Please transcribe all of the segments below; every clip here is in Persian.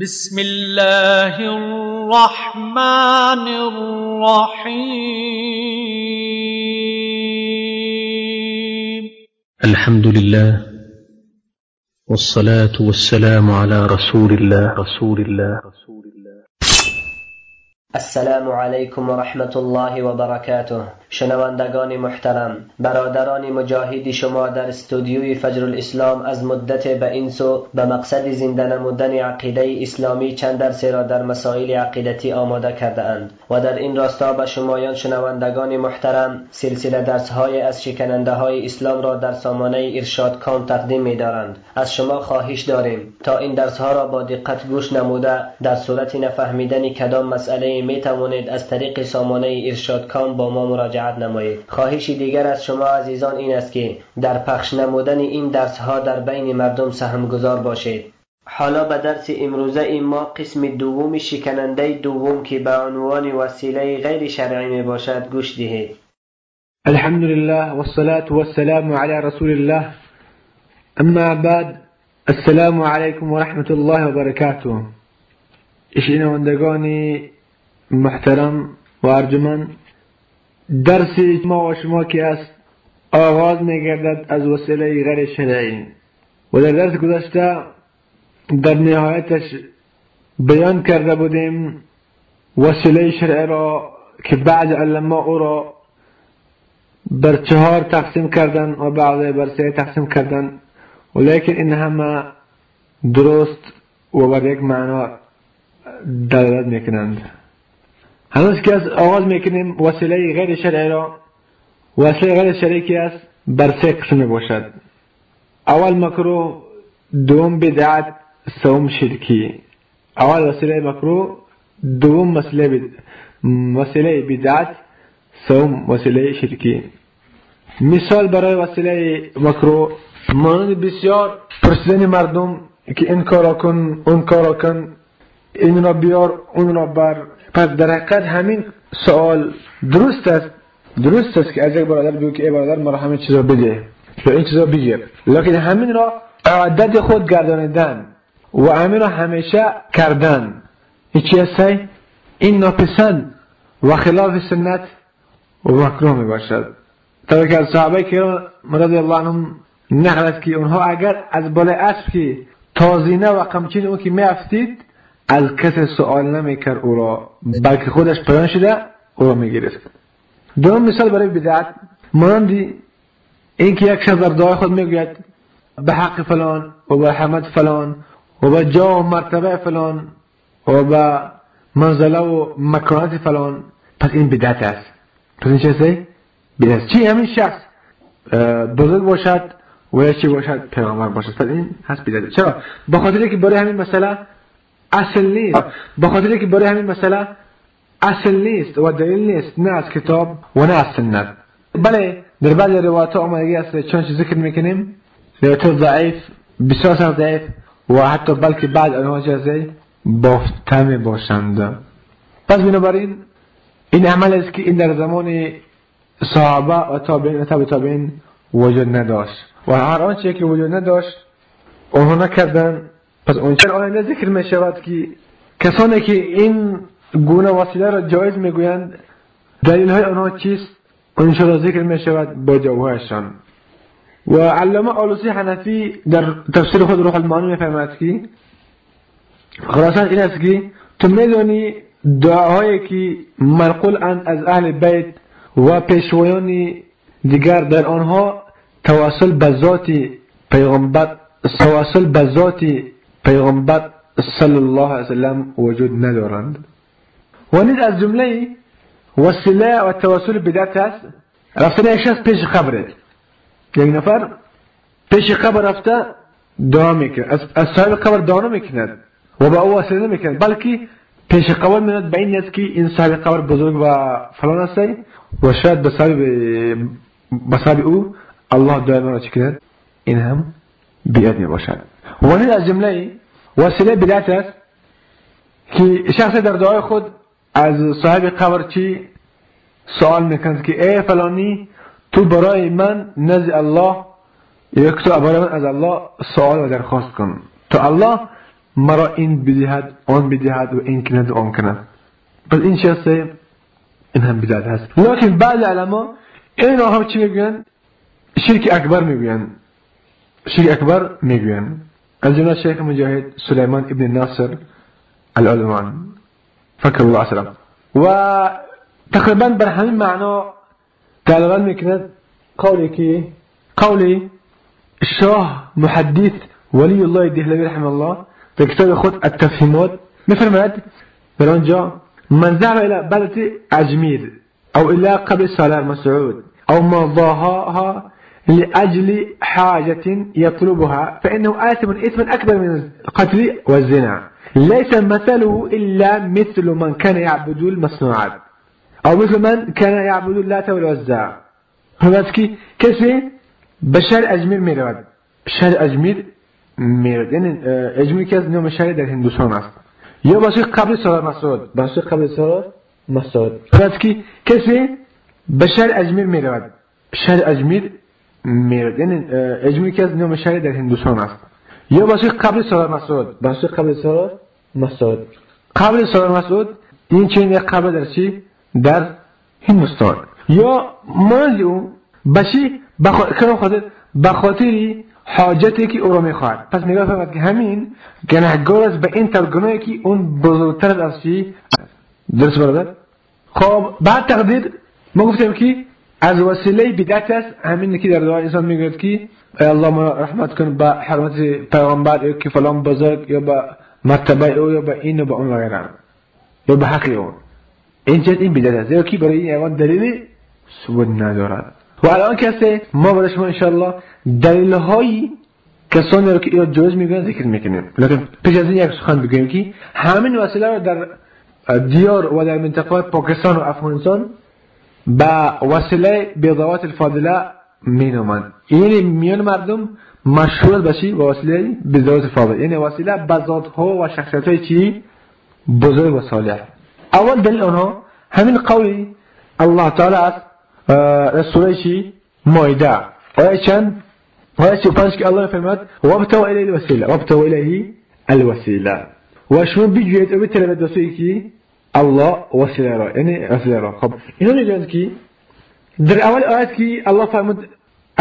بسم الله الرحمن الرحيم الحمد لله والصلاة والسلام على رسول الله رسول الله رسول السلام علیکم و رحمت الله و برکاته. شنوندگان محترم برادران مجاهدی شما در استودیوی فجر الاسلام از مدت به این سو به مقصد زنده نمودن عقیده اسلامی چند درسی را در مسائل عقیدتی آماده کرده اند و در این راستا به شمایان شنوندگان محترم سلسله درس های از شکننده های اسلام را در سامانه ارشاد کام تقدیم می دارند از شما خواهش داریم تا این درس ها را با دقت گوش نموده در صورت نفهمیدن کدام مسئله می توانید از طریق سامانه ارشاد کام با ما مراجعت نمایید. خواهشی دیگر از شما عزیزان این است که در پخش نمودن این درس ها در بین مردم سهم گذار باشید. حالا به درس امروزه این ما قسم دوم شکننده دوم که به عنوان وسیله غیر شرعی می باشد گوش دهید. الحمد لله والصلاة والسلام على رسول الله أما بعد السلام عليكم ورحمة الله وبركاته شنوندگان محترم و ارجمند درس ما و شما که است آغاز میگردد از وسیله غیر شرعی و در درس گذشته در نهایتش بیان کرده بودیم وسیله شرعی را که بعض علما او را بر چهار تقسیم کردن و بعضی بر سه تقسیم کردن. ولیکن این همه درست و بر یک معنا دلالت می‌کنند. هنوز که از آغاز می‌کنیم وسیله غیر شرعی را وسیله غیر شرعی که است بر سه قسم باشد اول مکروه دوم بدعت سوم شرکی. اول وسیله مکروه دوم وسیله بد... وسیله بدعت سوم وسیله شرکی. مثال برای وسیله مکروه مانند بسیار پرسیدن مردم که این کارا کن اون کارا کن. این را بیار اون را بر. پس در حقیقت همین سوال درست است. درست است که از یک برادر بگو که ای برادر مرا همین چیزا بده یا این چیزا بگیر لیکن همین را عادت خود گردانیدن و همین را همیشه کردن. این چی است این ناپسند و خلاف سنت و مکروه می باشد تا که از صحابه کرام رضی الله عنهم نقل است که اونها اگر از بالای اسب که تازینه و قمچین اون که می افتید از کسی سوال نمی‌کرد او را بلکه خودش پیان شده او را می‌گرفت دوم مثال برای بدعت مانندی اینکه یک شخص در دعای خود می‌گوید به حق فلان و به حمد فلان و به جا و مرتبه فلان و به منزله و مکانت فلان. پس این بدعت است. پس این چیزه بدعت. چی؟ همین شخص بزرگ باشد و یا چی باشد؟ پیغمبر باشد. پس این هست بدعت. چرا؟ به خاطر که برای همین مسئله اصل نیست. به خاطر که برای همین مسئله اصل نیست و دلیل نیست. نه از کتاب و نه از سنت. بله در بعض روایات آمدگی است چون ذکر می‌کنیم. روایات ضعیف بسیار ضعیف و حتی بلکه بعد آنها جزه بافته می باشند. پس بنابراین این عمل است که این در زمان صحابه و تابعین و تابع تابعین وجود نداشت. و هر آنچه که وجود نداشت آنها نکردن پس اونچه آینده ذکر می شود که کسانی که این گونه وسیله را جایز می‌گویند دلیل های آنها چیست؟ را ذکر می شود با جوابهایشان. و علامه آلوسی حنفی در تفسیر خود روح المعانی میفرماید که خلاصا این است که تو میدانی دعاهایی که منقول اند از اهل بیت و پیشوایان دیگر در آنها تواصل به ذات پیغمبر تواصل به ذات پیغمبر صلی الله علیه وسلم وجود ندارند. و نیز از جمله وسیله و توسل بدعت است. رفتن شخص پیش قبره یک نفر پیش قبر رفته دعا میکنه از صاحب قبر دعا نمیکند و به أو وسیله نمیکند. بلکه پیش قبر میند به این نیست که این صاحب قبر بزرگ و فلان است. و شاید به صاحب أو الله دعا را چکند. این هم بیاد میباشد و از جمله وسیله بدعت است که شخص در دعای خود از صاحب قبر چی سوال می‌کند که ای فلانی تو برای من نزد الله یک تو برای من از الله سوال و درخواست کن. تو الله مرا این بدهد آن بدهد و این کند و آن کند. پس این چیسته این هم بدعت هست. لكن بعض علما این هم چی می‌گوین شرک اکبر می‌گوین شرک اکبر می‌گوین جمله شیخ مجاهد سلیمان ابن ناصر العلمان فکر الله سلام و تقریبا بر همین معنا غالبا میکند قولی که قولی شاه محدث ولي الله الدهلوي رحمه الله في كتاب خود التفهيمات مفرمات برانجا من ذهب إلى بلدة أجمير أو إلى قبر صالح مسعود أو ما ضاهاها لأجل حاجة يطلبها فإنه آثم إثما أكبر من القتل والزنا. ليس مثله إلا مثل من كان يعبد المصنوعات أو مثل من كان يعبد اللات والعزى. هناك كسي بشار أجمير ميراد شهر أجمير ميراد يعني أجمير كاز نوم شهر در هندوستان است. یا باشه قبل سالار مسعود. باشه قبل سالار مسعود. هناك کسی به شهر اجمیر می رود رود یعنی اجمیر که از نام شهر در هندوستان است. یا باشه قبل سالار مسعود. باشه قبل سالار مسعود. قبل سالار مسعود این چنین یک قبل در چی؟ در هندوستان. یا مانزی اون باشی بخاطر خاطر بخاطری حاجتی که او را می‌خواهد. پس نگاه فرمد که همین گناهگار است به این طور گناهی که اون بزرگتر از چی؟ درست برادر؟ خب بعد تقدیر ما گفتیم که از وسیله بدعت است. همین که در دعا انسان می‌گوید که ای الله ما رحمت کن به حرمت پیغمبر یا که فلان بزرگ یا به مرتبه او یا به این و به اون وغیره یا به حق اون این چیز این بدعت است. که برای این ایوان دلیل ثبوت ندارد. و الان کسی ما برای شما انشاءالله دلیل هایی کسانی رو که یا جوز میگن ذکر می‌کنیم. لیکن پیش از این یک سخن بگویم که همین وسیله رو در دیار و در منطقه پاکستان و افغانستان با وسیله بیضاوات الفاضله می نامند یعنی میان مردم مشهور بشی با وسیله بیضاوات الفاضله. یعنی وسیله بذات ها و شخصیت چی؟ بزرگ و صالح. اول دلیل آنها همین قولی الله تعالی است سوره چی؟ مایده آیه چند؟ آیه چی پنج که الله فرماد وابتوا الیه الوسیله. وابتوا الیه الوسیله. و شما بجوید أو بتلبد وسیله Allah vəsilərə, yəni vəsilərə. Xab. İnanın görürsünüz كي؟ در أول آيات كي الله فرمت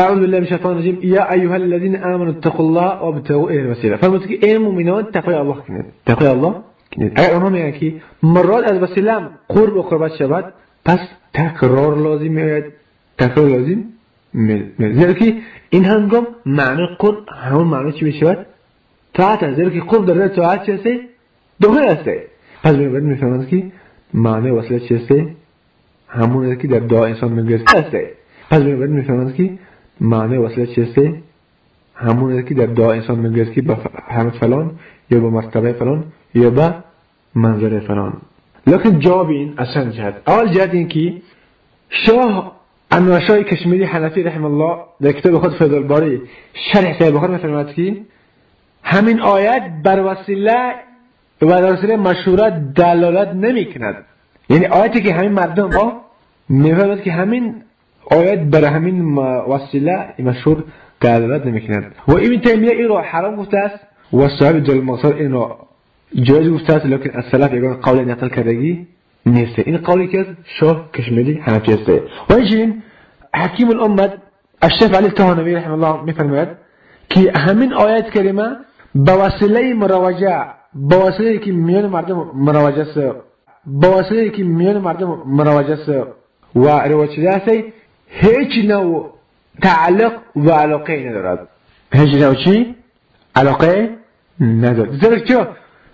أعوذ بالله من الشيطان الرجيم. يا أيها الذين آمنوا اتقوا الله وابتغوا إليه الوسيلة. فرمت كي إيه المؤمنون تقوى الله كنت تقوى الله كنت أي أمام يعني كي مرات الوسيلة قرب وقربات شبات بس تكرار لازم يعد تكرار لازم زي كي إن هنقوم معنى قرب همون معنى چی بشود؟ طاعت هست كي قرب در طاعت چی هسته؟ دخل هسته پس میباید می‌فهمند که معنی وصله چی هسته همون که در دعا انسان می‌گوید هسته پس میباید می‌فهمند که معنی وصله چی هسته همون که در دعا انسان می‌گوید که به حرمت فلان یا به مرتبه فلان یا به منظر فلان. لكن جواب این چند جهت. اول جهت این که شاه انوشای کشمیری حنفی رحم الله در کتاب خود الباری شرح صاحب بخار میفرماید که همین آیت بر وسیله و در وسیله مشهورت دلالت نمی کند یعنی آیتی که همین مردم ها میفرماید که همین آیت بر همین وسیله مشهور دلالت نمی کند و ابن تیمیه این را حرام گفته است و صاحب جل مصر این را جایز گفته است لیکن از سلف یگان قول نقل کردگی نیست. این قولی که شاه کشمیری حنفی است. و اینچنین حکیم الامت الشیخ علی التهانوی رحمه الله میفرماید که همین آیت کریمه به وسیله مروجه با وسیله که میان مردم مروجه است با وسیله که میان مردم مروجه است و روایت شده است هیچ نوع تعلق و علاقه ندارد. هیچ نوع چی؟ علاقه ندارد. زیرا که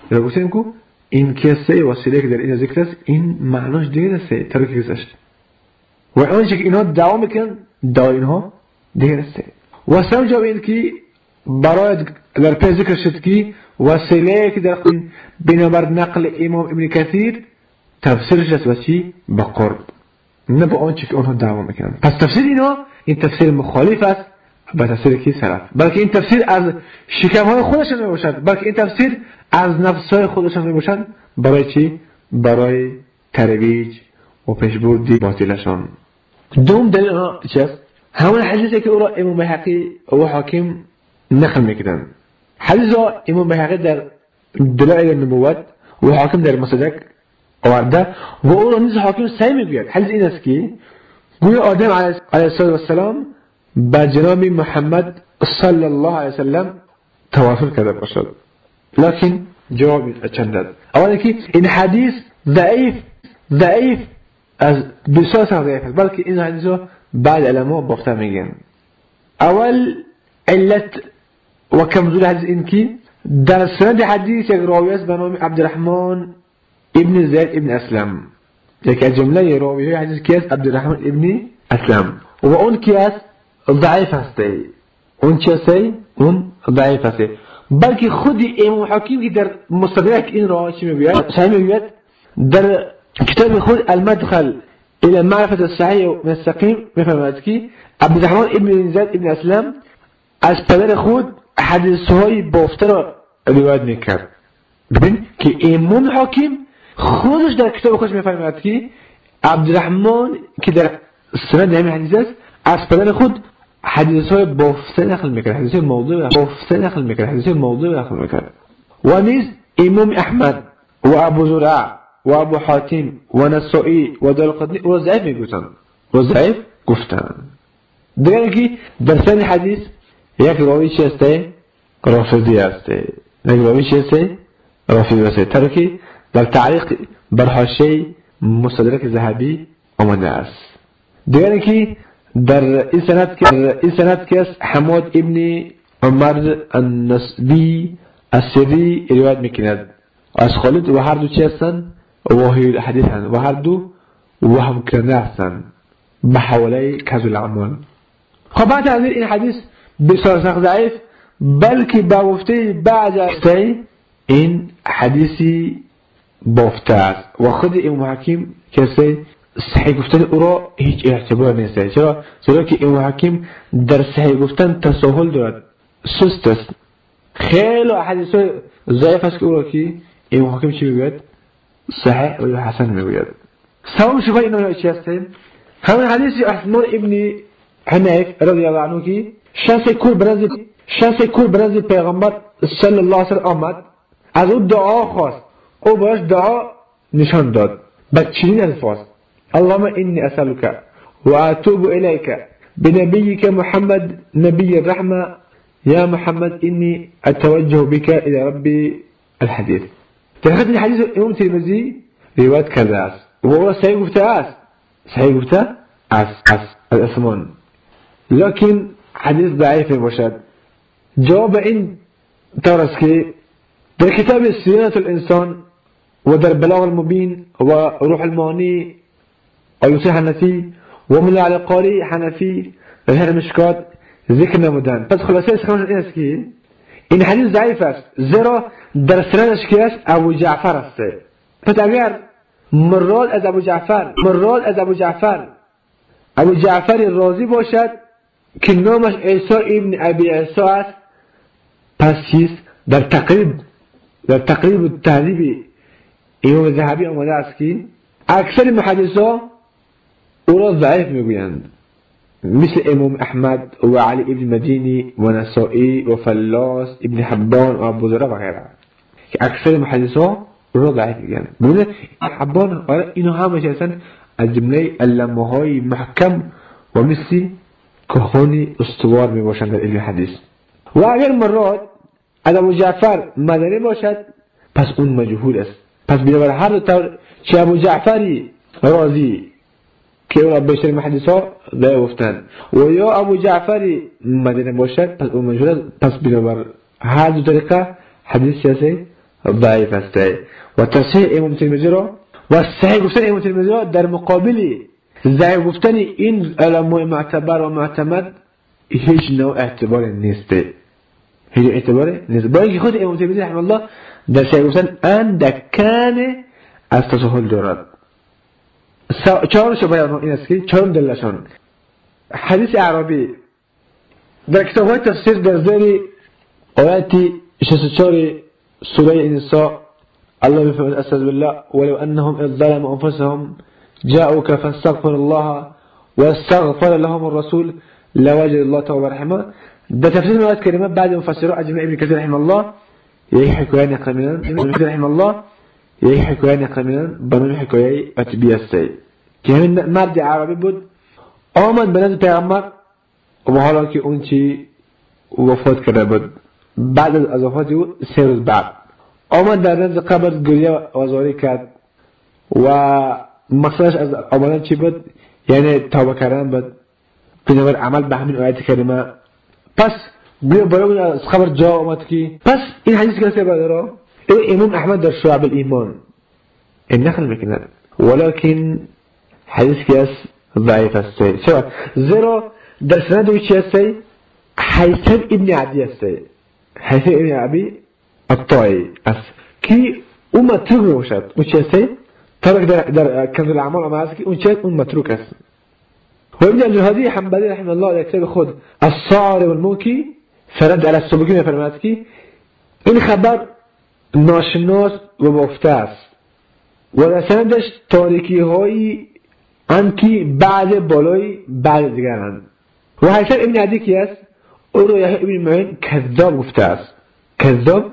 را گفتیم که این کسه وسیله که در این ذکر است این معناش دیگه است ترک گذاشت و آنچه که اینها دعوا می‌کنن دعوا اینها دیگه است و سم جواب این که برای در پی ذکر شد که وسیله که در بنابر نقل امام ابن کثیر تفسیرش است و چی به قرب نه به آنچه که آنها دعوا می‌کنن پس تفسیر اینا این تفسیر مخالف است به تفسیر کی سلف بلکه این تفسیر از شکم های خودشان می باشد بلکه این تفسیر از نفس های خودشان می باشد برای چی برای ترویج و پیشبردی باطلشان دوم دلیل آنها چی همون حدیثی که او را امام بحقی و حاکم نقل می‌کنن حذو إمام بيهقي در دلائل النبوات وحاكم در مسدك وعده وأول أنز حاكم سيم بياد حز إنسكي قوي آدم عليه الصلاة والسلام بجناب محمد صلى الله عليه وسلم توافر كذا باشد. لكن جواب أتشندد أولا كي إن حديث ضعيف ضعيف بسوسة ضعيفة بلكي إن حديثه بعد علمه بوقتها ميجين أول علت وكم حديث إنكي در سند حديث راوي است عبد الرحمن ابن زيد ابن أسلم. یک الجملة جمله راوی حدیث عبد الرحمن ابن أسلم. وأن كيس ضعيف هستي أن هستی أون ضعيف هستي بل كي هستی خود امام حكيم كي در مستدرک إن را چی میگوید؟ صحیح میگوید؟ در كتاب خود المدخل إلى معرفة الصحيح من السقيم مثل ما عبد الرحمن ابن زيد ابن أسلام از پدر خود حدیث های بافته را روایت میکرد. ببین که امام حکیم خودش در کتاب خودش میفرماید که عبدالرحمن که در سند همین حدیث است از پدر خود حدیث های بافته نقل میکرد. حدیث موضوع بافته نقل میکرد. حدیث موضوع نقل میکرد. و نیز امام احمد و ابو زرع و ابو حاتم و نسائی و دلقطنی أو ضعیف میگفتن و ضعیف گفتن دیگر که در سند حدیث یک راوی چی هسته رافضی هسته. یک راوی چی هسته رافضی هسته. ترکی در تعلیق بر حاشیه مستدرک ذهبی آمده است. دیگر که در این سند در این سند کس حماد ابن عمر النسبی السری روایت میکند. از خالد و هر دو چی هستند واهی حدیث هستند و هر دو وهم کرده هستند به حواله کذب العمال خب بعد از این حدیث ضعیف بلکه با گفته بعد این حدیثی بافته است و خود إمام حکیم کسی صحیح گفتن أو را اعتبار نیست چرا؟ چرا که إمام حکیم در صحیح گفتن تساهل دارد. سست است خیلی حدیث ضعیف است که أو را که إمام حکیم چی میگوید صحیح و حسن میگوید سوام شبه اینا چی هست همین حدیث عثمان ابن حنیف رضی الله عنه که شانس کل برز شانس کل برز پیغمبر صلی الله علیه وسلم آمد. از أو دعا خواست. أو باش دعا نشان داد. چنین الفاظ اللهم إني أسألك وأتوب إليك بنبيك محمد نبي الرحمة. يا محمد إني أتوجه بك إلى ربي الحديث تأخذ الحديث الإمام الترمذي رواية كذا وهو صحيح قفتاس صحيح قفتا أس أس الأسمان لكن حديث ضعيف باشد جواب إن ترسكي است در كتاب سیرت الإنسان ودر بلاغ المبين وروح روح ايوسي حنفي حنفی على قاري حنفي غير مشكات ذكر ذکر نمودن پس خلاصه سخنان این است إن حديث ضعيف است. در سندش که أبو جعفر است. پس اگر مراد از أبو جعفر مراد از أبو جعفر. أبو جعفر راضی باشد. که نامش عیسی ابن ابی عیسی است پس چیست در تقریب در تقریب تهذیب امام ذهبی آمده است که اکثر محدثا أو را ضعیف میگویند. مثل امام احمد و علی ابن مدینی و نسائی و فلاس ابن حبان و ابو ذره و غیره. که اکثر محدثا أو را ضعیف میگویند. بونه حبان اینا همش هستن از جمله علمه های محکم و مثل کهانی استوار می باشند در علم حدیث. و اگر مراد ابو جعفر مدنی باشد پس اون مجهول است. پس بنابر هر طور چه ابو جعفری رازی که او را بیشتر محدث ها گفتند و یا ابو جعفری مدنی باشد پس اون مجهول است. پس بنابر هر دو طریقه حدیث سیاسی ضعیف است. و تصحیح امام ترمذی را و صحیح گفتن امام ترمذی را در مقابل ضعیف گفتن این علماء معتبر و معتمد هیچ نوع اعتبار نیست. هیچ اعتبار نیست. اینکه خود امام ترمذی رحمه الله در صحیح گفتن اندکان از تساهل دارد. چهارش بیان این است که چهارم دلشان. حدیث عربی. در کتاب های تفسیر در زیر آیت 64 سوره النساء الله بفرمائد استغفر بالله ولو انهم ظلموا انفسهم جاءوك فاستغفر الله واستغفر لهم الرسول لوجد الله توبة رحمة. ده تفسير الآيات الكريمة بعد مفسره أجمع ابن كثير رحمه الله یک حکایه نقل میدن ابن رحمه الله حکایه نقل میدن به نام حکایه اتبی است که همین مرد عربی بود آمد نزد پیغمبر و حالا که اون وفات کرده بود. بعد از وفات أو بعد. آمد در نزد قبر گریه آزاری کرد و مقصدش از آمدن چی بود؟ یعنی توبه کردن بود. بنابر عمل به همین آیت کریمه. پس برای از خبر جا آمد که پس این حدیث کسی بداره امام احمد در شعب الایمان. این نخل می‌کنه. ولكن حدیث کس ضعیف است. چرا؟ زیرا در سند او چی است حیثم ابن عبی است حیثم ابن عبی الطایی است. که اون متروک باشد اون چی است ترك در, در كنز الأعمال أمازكي أون شيء أون متروك وابن الجهدي حنبلي رحمه الله يكتب خود الصعر والموكي فرد على السبقين فرماتكي إن خبر ناشناس و بافته است. و در سندش تاریکی هایی هم که بعد بالای بعد دیگر هم و حیثت ابن عدی که است؟ أو رو یحیی ابن معین کذاب گفته است. کذاب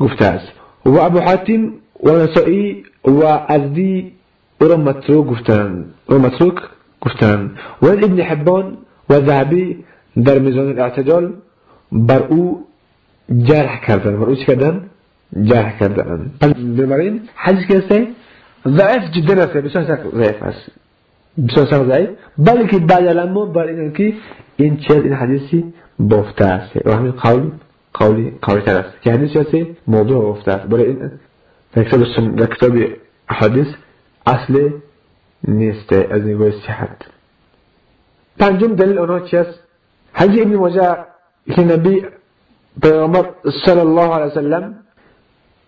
گفته است. و ابو حاتم و نسائی و ازدی أو را متروک گفتند أو متروک گفتند و ابن حبان و ذهبی در میزان الاعتدال بر أو جرح کردن. بر أو چی کردن؟ جرح کردن. بنابراین حدیث که ضعیف جدا است بسیار سخت ضعیف است. بسیار سخت ضعیف. بلکه بعد علما بر این که این چیز این حدیثی بافته است. و همین قول قولی قوی تر است. که موضوع بافته است. برای در کتاب در کتاب حدیث اصل نیست از نگاه صحت پنجم دلیل آنها چی است ابن ماجه که نبی پیغمبر صلی الله علیه وسلم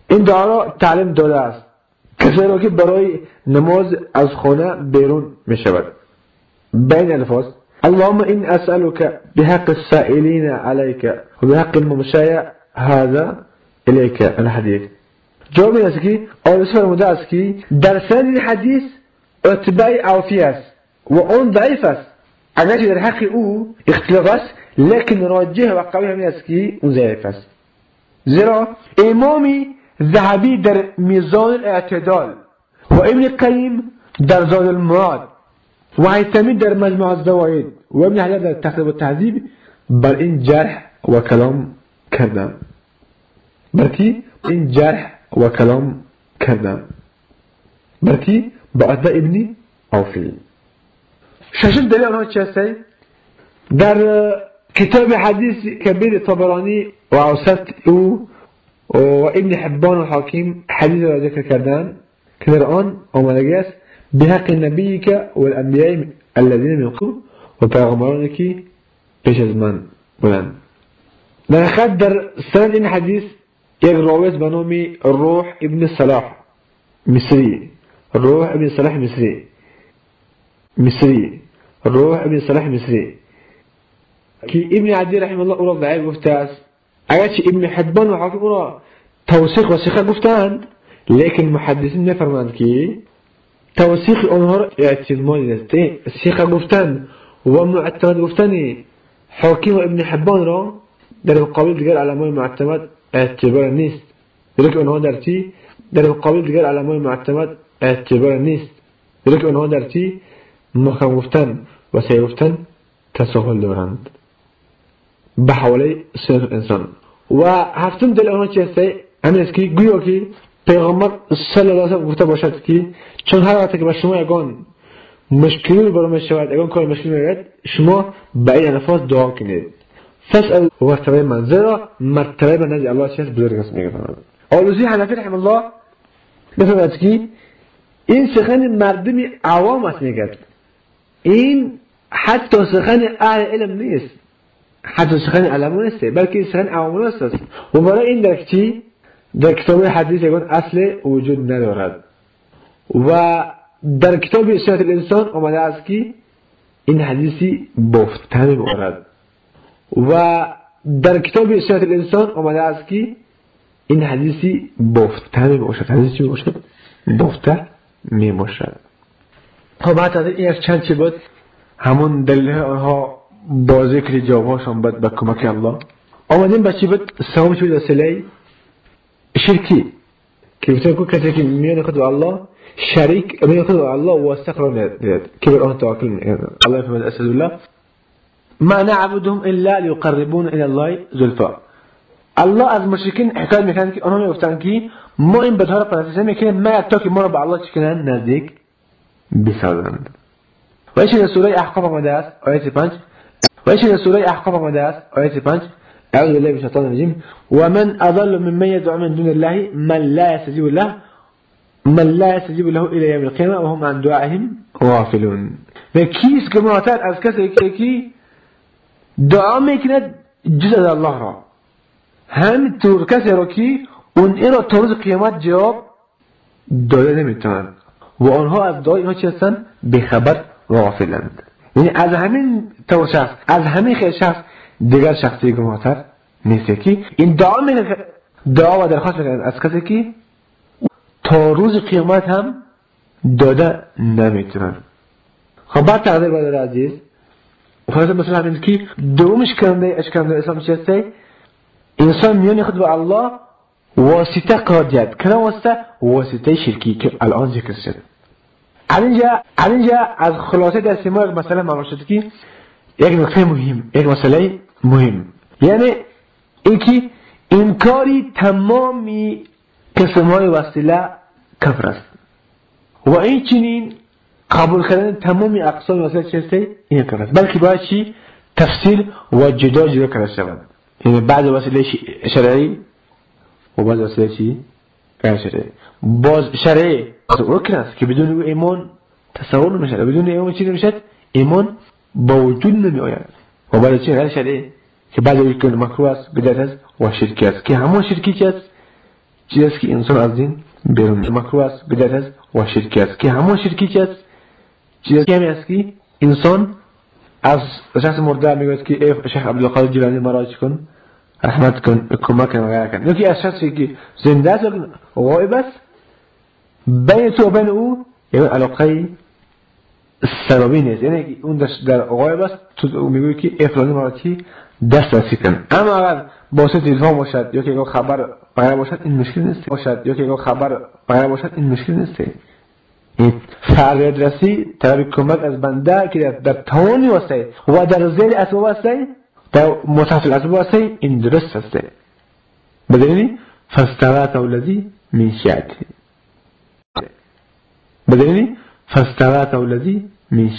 این دعا را تعلیم داده است کسی را که برای نماز از خانه بیرون می شود بین الفاظ اللهم إن أسألك بحق السائلين عليك وبحق الممشاية هذا إليك الحديث جواب جوابينسكي أو الاسفل مداسكي درسان الحديث اتباعي أو فياس وأون ضعيفاس در الحقي أو اختلافاس لكن نوجهها وقويها من اسكي وزعيفاس زرا إمامي ذهبي در ميزان الاعتدال وابن القيم در زاد المراد وهيتمي در مجموع الزوائد وابن حجر در التخريب والتهذيب بل إن جرح وكلام كذا بركي إن جرح وكلام كذا. برتي بعد ذا ابني أو فيلم شجن دليل هون شاسي در كتاب حديث كبير الطبراني وعوسات أو وابن حبان الحكيم حديث ذكر كردان كنران أو ملقاس بحق نبيك والأنبياء الذين من قبل وبيغمرونك بيش زمان بلان در خد در سند حديث یک راویست به نام روح ابن صلاح مصری. روح ابن صلاح مصری. مصری. روح ابن صلاح مصری. كي ابن عدي رحمه الله أولا ضعيف قفتاس أغاتش ابن حدبان وحاكي أولا توسيخ وسيقة قفتان لكن محدثين نفرمان كي توسيق أنهر اعتزمان نستي سيقة قفتان ومعتمد قفتاني حاكي ابن حبان را در القابل دقال على ما معتمد اعتبار نیست. لیکن آنها در چی؟ در مقابل دیگر علمای معتمد اعتبار نیست. لیکن آنها در چی؟ محکم گفتن و صحیح گفتن تساهل دارند. به حواله سر انسان. و هفتم دل آنها چی است؟ همین است که گویا که پیغمبر صلی الله علیه گفته باشد که چون هر وقت که به شما یگان مشکلی برای شود یگان کار مشکلی میاد شما به این الفاظ دعا کنید. فاسأل مرتبه من زیرا مرتبه من نزد الله چیست بزرگ است میگه آلوزی حنفی رحم الله بفرماید که این سخن مردم عوام است میگد این حتی سخن اهل علم نیست. حتی سخن علم نیست بلکه سخن عوام است. و برای این درک چی؟ در کتاب حدیث یکون اصل وجود ندارد. و در کتاب صحت الانسان آمده است که این حدیثی بفتن بارد و در کتاب صحت الانسان آمده است که این حدیثی بفتن باشد حدیثی چی باشد بفته می باشد خب بعد از این چند چی بود؟ همون دلیل آنها با ذکر جوابهاشان بود به کمک الله. آمدیم به چی بود؟ سوم شد وسیله شركي كيف تكون كذلك من خد الله شريك من خد الله واستقر كيف أنت توكل الله يفهم الأسد الله. ما نعبدهم إلا ليقربون إلى الله زلفا الله از مشرکین حکایت میکنن که آنها میگفتن که ما این بتها را پرستش نمیکنیم مگر تا که ما را به الله چکنن نزدیک بسازند. و این در سوره احقاف آمده است آیه 5 و این در سوره احقاف آمده است آیه 5 اعوذ بالله من الشیطان الرجیم. و من اضل ممن يدعو من دون الله من لا يستجيب له من لا يستجيب له إلى يوم القيامه وهم عن دعائهم غافلون. و کیست که معتاد از کسی که دعا می‌کند جز الله را. هم طور کسی را که اون این را تا روز قیامت جواب داده نمی‌تونن و آنها از دعای اینها چی هستن بخبر غافلند. یعنی از همین طور شخص از همین خیلی شخص دیگر شخصی گماتر نیست. که این دعا میگه دعا و درخواست می‌کنن از کسی که تا روز قیامت هم داده نمی‌تونن خب بعد تقدیر برادر عزیز وهذا مثلا عن الكي دو كان دي اش كان الاسلام شتاي انسان من يخدم الله واسطه قاديات كان واسطه؟ واسطه شركي الان ذكر سن عن جاء عن جاء از خلاصه در سیمار مثلا ما کی یک نقطه مهم یک مسئله مهم. یعنی اینکه انکاری تمامی قسم های وسیله کفر است. و این چنین قبول کردن تمامی اقسام وسیله چیسته این کفر است. بلکه باید چی؟ تفصیل و جدا جدا کرده شود. یعنی بعض وسیله شرعی و بعض وسیله چی؟ غیر شرعی باز شرعی رکن که بدون ایمان تصور نمیشه بدون ایمان چی نمیشه ایمان با وجود نمی آید و بعد چی؟ غیر شرعی که از که مکروه است بدعت است و شرکی است. که همون شرکی چی است؟ چیزی است که انسان از دین بیرون مکروه است بدعت است و شرکی است. که همون شرکی چی است؟ چیزی است که انسان؟ از شخص مرده می‌گوید که ای شیخ عبدالقادر جیلانی مرا کن؟ رحمت کن کمک کن وغیره کن. یکی از شخصی که زنده است غایب است. بین تو و بین او یک علاقه سببی نیست. یعنی اون در غایب است. تو میگوی که ای فلانی مرا چی دست رسی کن. اما اگر واسه تلفن باشد یا که خبر غیر باشد این مشکل نیست. باشد یا که خبر غیر باشد این مشکل نیست. این فریاد رسی طلب کمک از بنده که در, توانی واسه و در زیر اسباب واسه در متحصل اسباب واسه این درست است بدلنی فاستغاث الذي من شيعته بدلني فاستغاث الذي من